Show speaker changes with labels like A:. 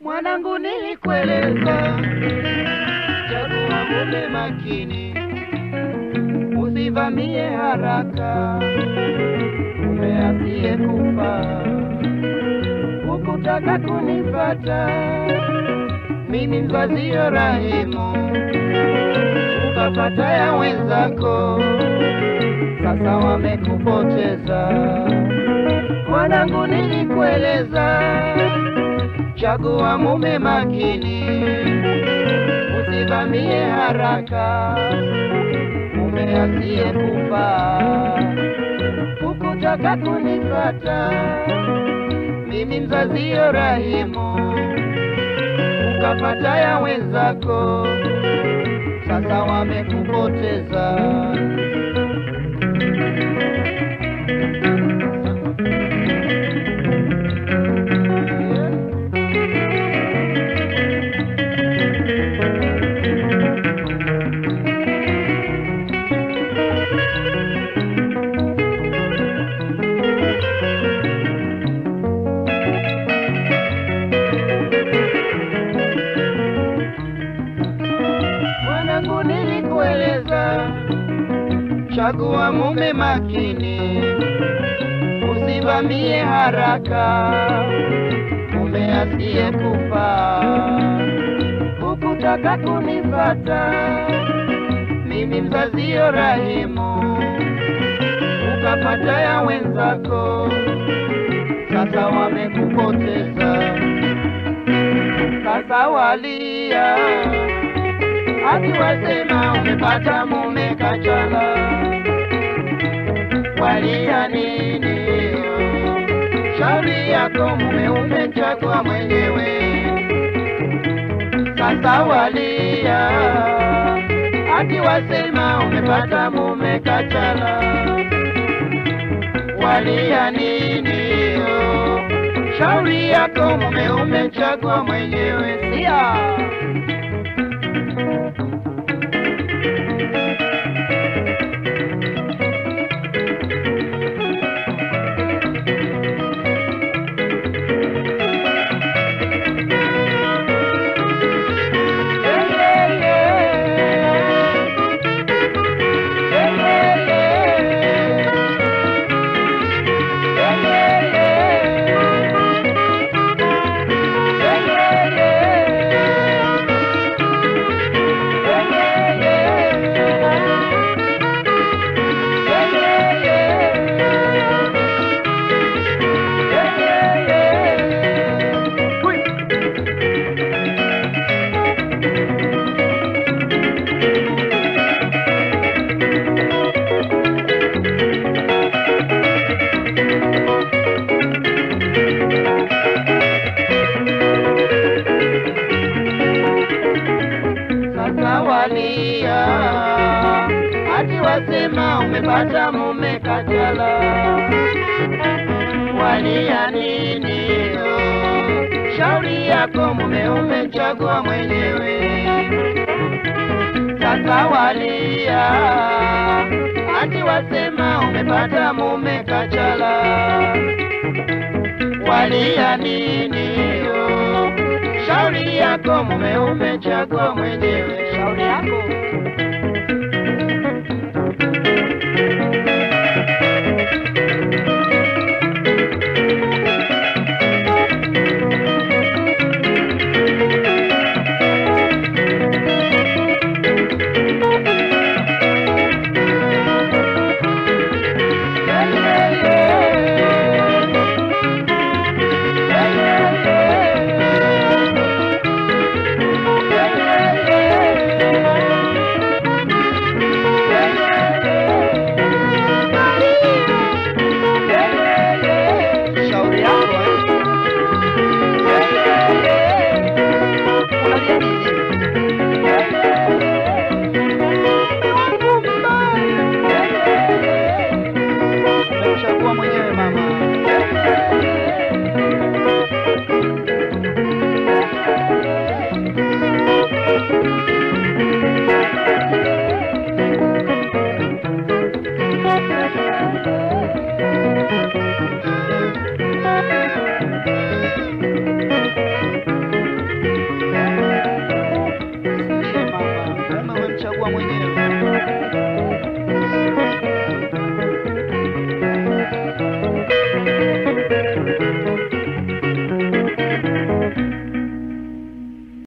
A: Mwanangu, nilikueleza. Chagua mume makini, usivamie haraka. Mume asiyekufa. Ukutaka kunipata. Mimi mzazio rahimu, ukapata ya wenzako, sasa wamekupoteza. Mwanangu, nilikueleza chagua mume makini, usivamie haraka mume asiyekufa. Ukutaka kunipata mimi mzazio rahimu, ukapata ya wenzako, sasa wamekupoteza. Mwanangu, nilikueleza chagua mume makini, usivamie haraka mume asiyekufa. Ukutaka kunifata mimi mzazio rahimu, ukapata ya wenzako, sasa wamekupoteza. Sasa walia hadi wasema umepata mume kachala, walia nini? Shauri yako mume umechagua mwenyewe. Sasa walia hadi wasema umepata mume kachala, walia nini? Shauri yako mume umechagua mwenyewe, sia walia hadi wasema umepata mume kajala. walia nini? Shauri yako mume umechagua mwenyewe. Sasa walia hadi wasema umepata mume kajala. walia nini? Shauri yako mume umechagua mwenyewe, shauri yako